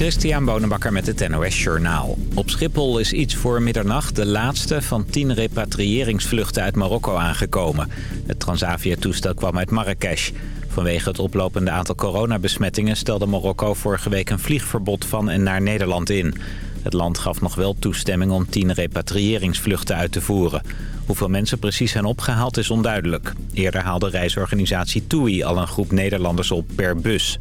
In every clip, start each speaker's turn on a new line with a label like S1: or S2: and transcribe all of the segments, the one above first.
S1: Christian Bonenbakker met het NOS Journaal. Op Schiphol is iets voor middernacht de laatste van tien repatriëringsvluchten uit Marokko aangekomen. Het Transavia-toestel kwam uit Marrakesh. Vanwege het oplopende aantal coronabesmettingen stelde Marokko vorige week een vliegverbod van en naar Nederland in. Het land gaf nog wel toestemming om tien repatriëringsvluchten uit te voeren. Hoeveel mensen precies zijn opgehaald is onduidelijk. Eerder haalde reisorganisatie TUI al een groep Nederlanders op per bus.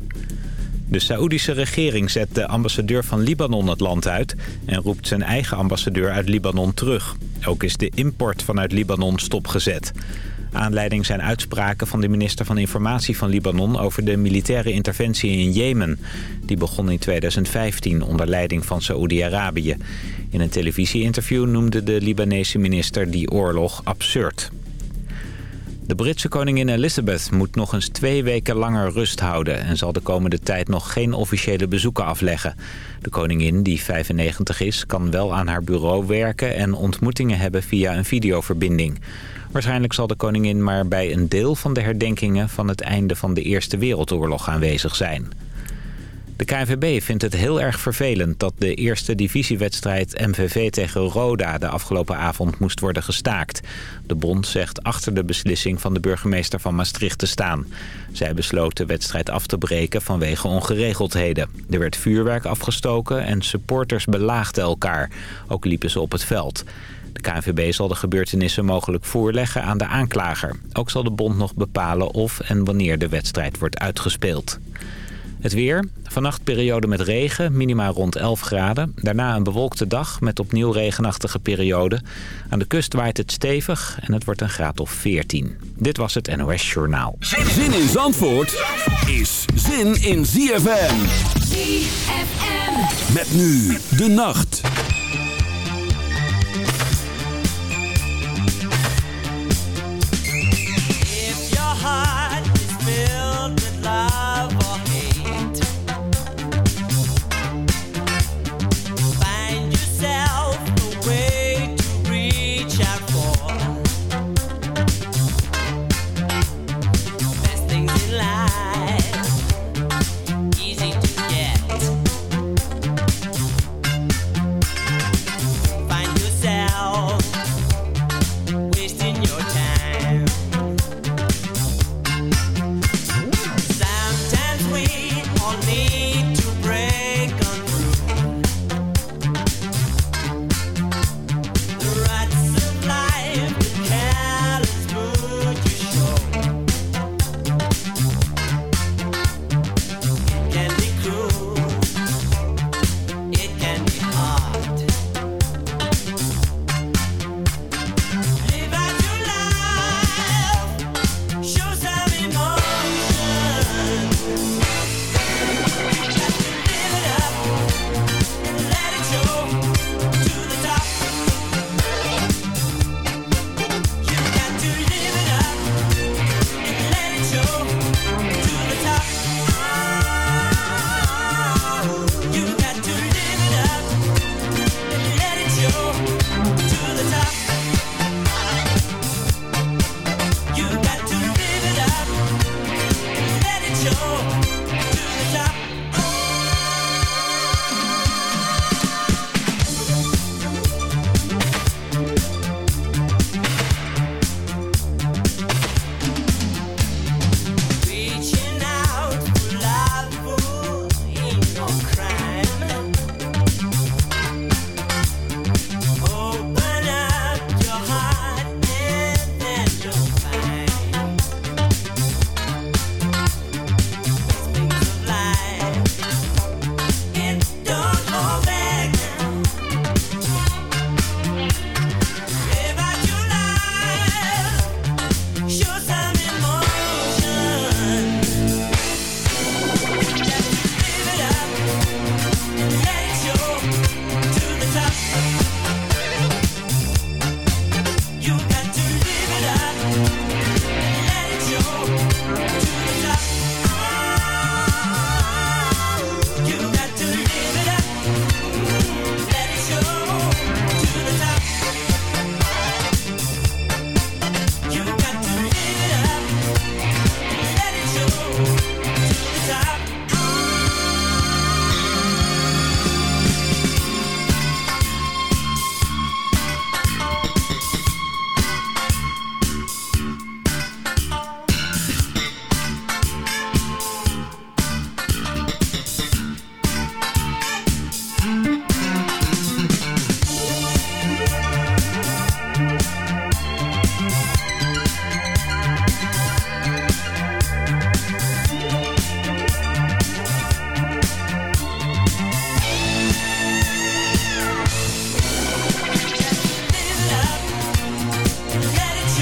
S1: De Saoedische regering zet de ambassadeur van Libanon het land uit... en roept zijn eigen ambassadeur uit Libanon terug. Ook is de import vanuit Libanon stopgezet. Aanleiding zijn uitspraken van de minister van Informatie van Libanon... over de militaire interventie in Jemen. Die begon in 2015 onder leiding van Saoedi-Arabië. In een televisieinterview noemde de Libanese minister die oorlog absurd. De Britse koningin Elizabeth moet nog eens twee weken langer rust houden... en zal de komende tijd nog geen officiële bezoeken afleggen. De koningin, die 95 is, kan wel aan haar bureau werken... en ontmoetingen hebben via een videoverbinding. Waarschijnlijk zal de koningin maar bij een deel van de herdenkingen... van het einde van de Eerste Wereldoorlog aanwezig zijn. De KNVB vindt het heel erg vervelend dat de eerste divisiewedstrijd MVV tegen Roda de afgelopen avond moest worden gestaakt. De bond zegt achter de beslissing van de burgemeester van Maastricht te staan. Zij besloot de wedstrijd af te breken vanwege ongeregeldheden. Er werd vuurwerk afgestoken en supporters belaagden elkaar. Ook liepen ze op het veld. De KNVB zal de gebeurtenissen mogelijk voorleggen aan de aanklager. Ook zal de bond nog bepalen of en wanneer de wedstrijd wordt uitgespeeld. Het weer. Vannacht periode met regen, minima rond 11 graden. Daarna een bewolkte dag met opnieuw regenachtige periode. Aan de kust waait het stevig en het wordt een graad of 14. Dit was het NOS Journaal.
S2: Zin in Zandvoort is zin in ZFM.
S3: ZFM.
S2: Met nu de nacht.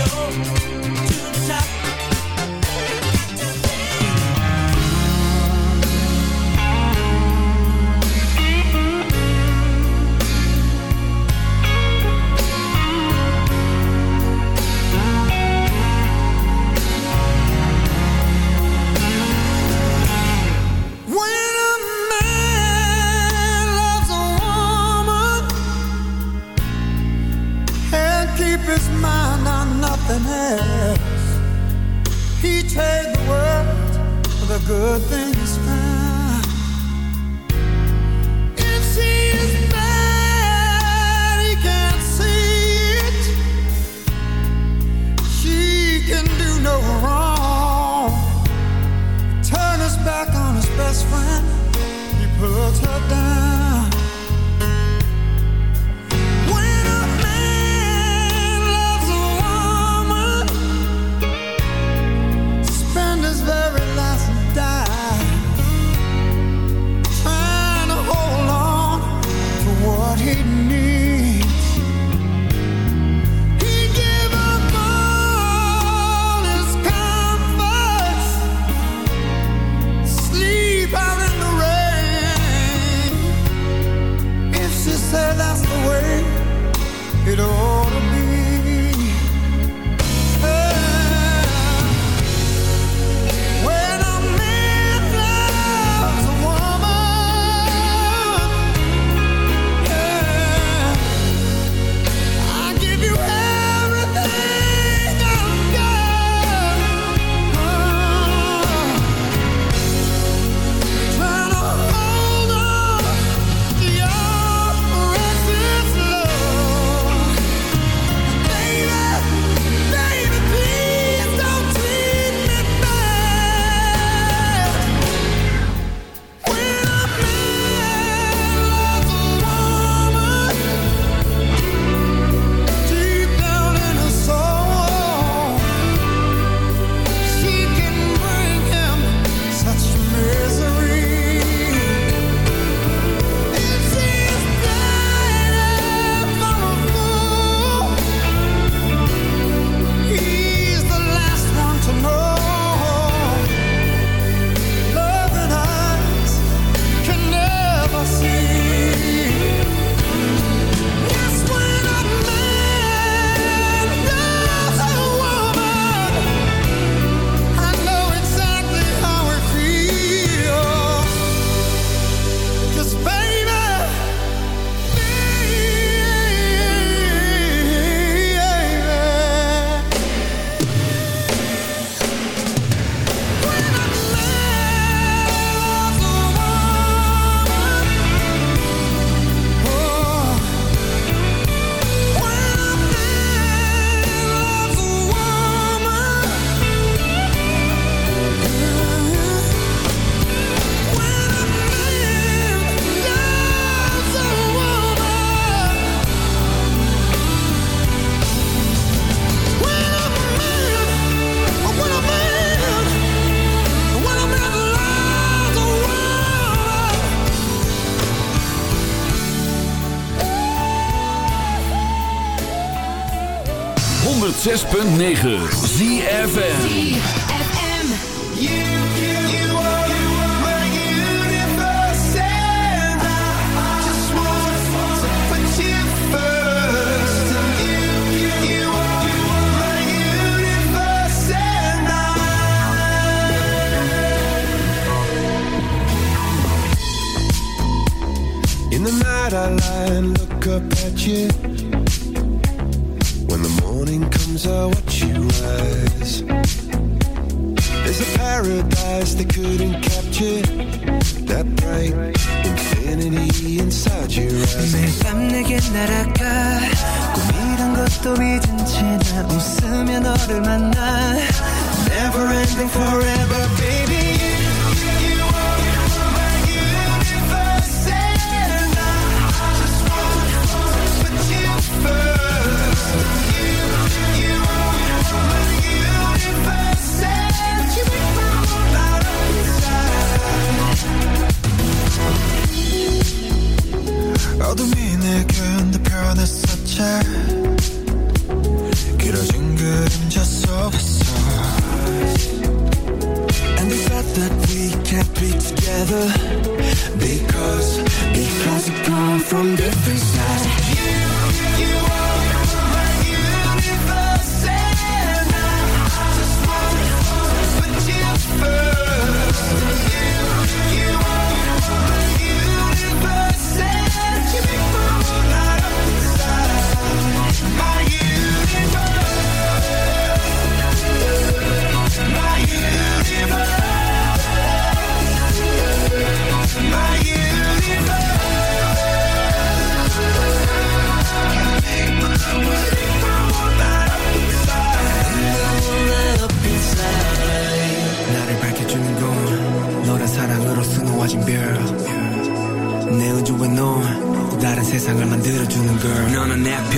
S4: show. In
S5: the night I look up at you. dreams are what you was. There's a paradise they couldn't capture. That bright infinity inside your eyes.
S6: 매일 밤 내게 날아가. 꿈이란 것도 믿은 채나 웃으며 너를 만나. Never ending forever, baby.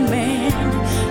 S7: man.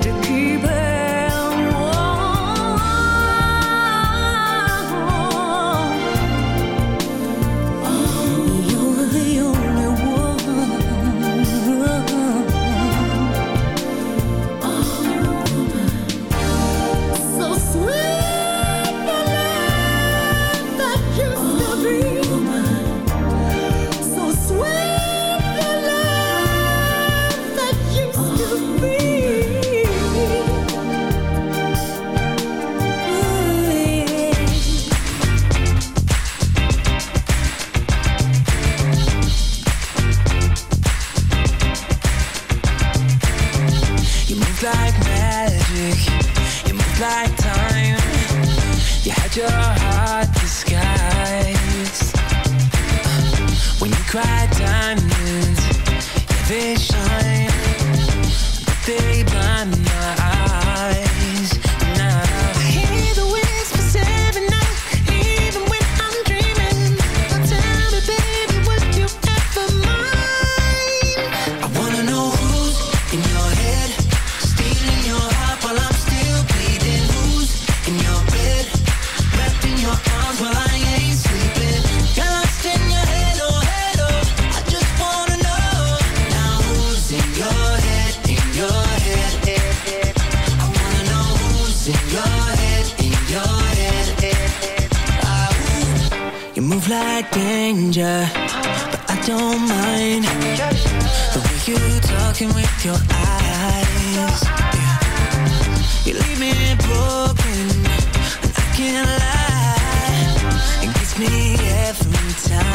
S4: Time.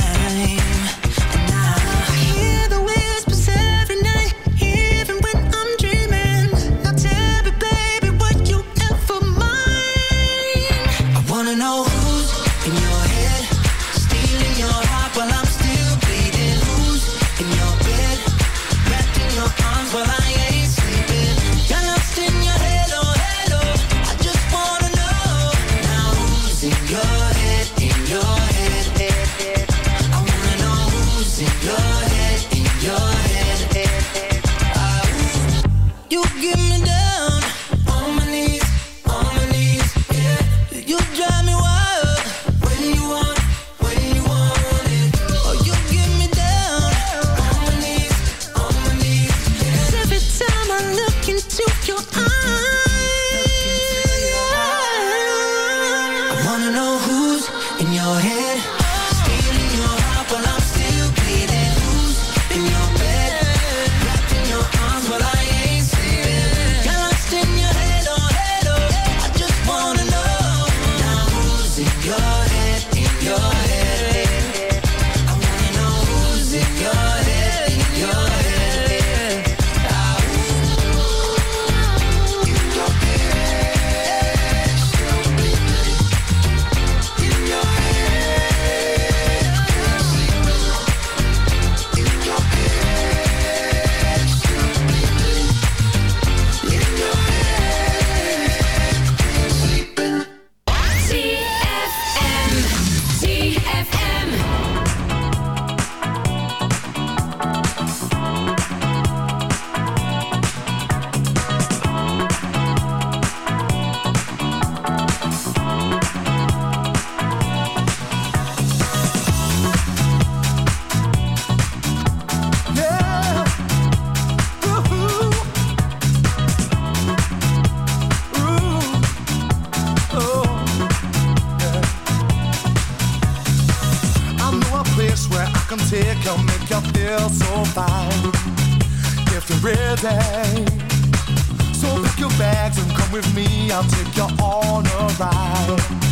S3: I'll take you on a ride.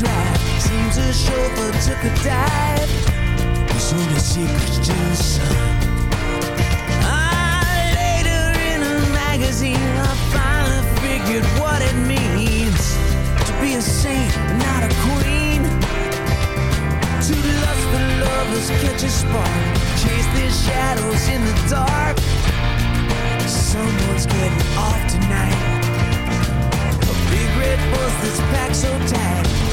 S8: drive. Seems the chauffeur took a dive. There's only secrets to the sun. Ah, later in a magazine, I finally figured what it means to be a saint, not a queen. To lust for lovers, catch a spark, chase their shadows in the dark. Someone's getting off tonight A big red bus that's packed so tight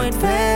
S7: point fast.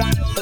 S7: I.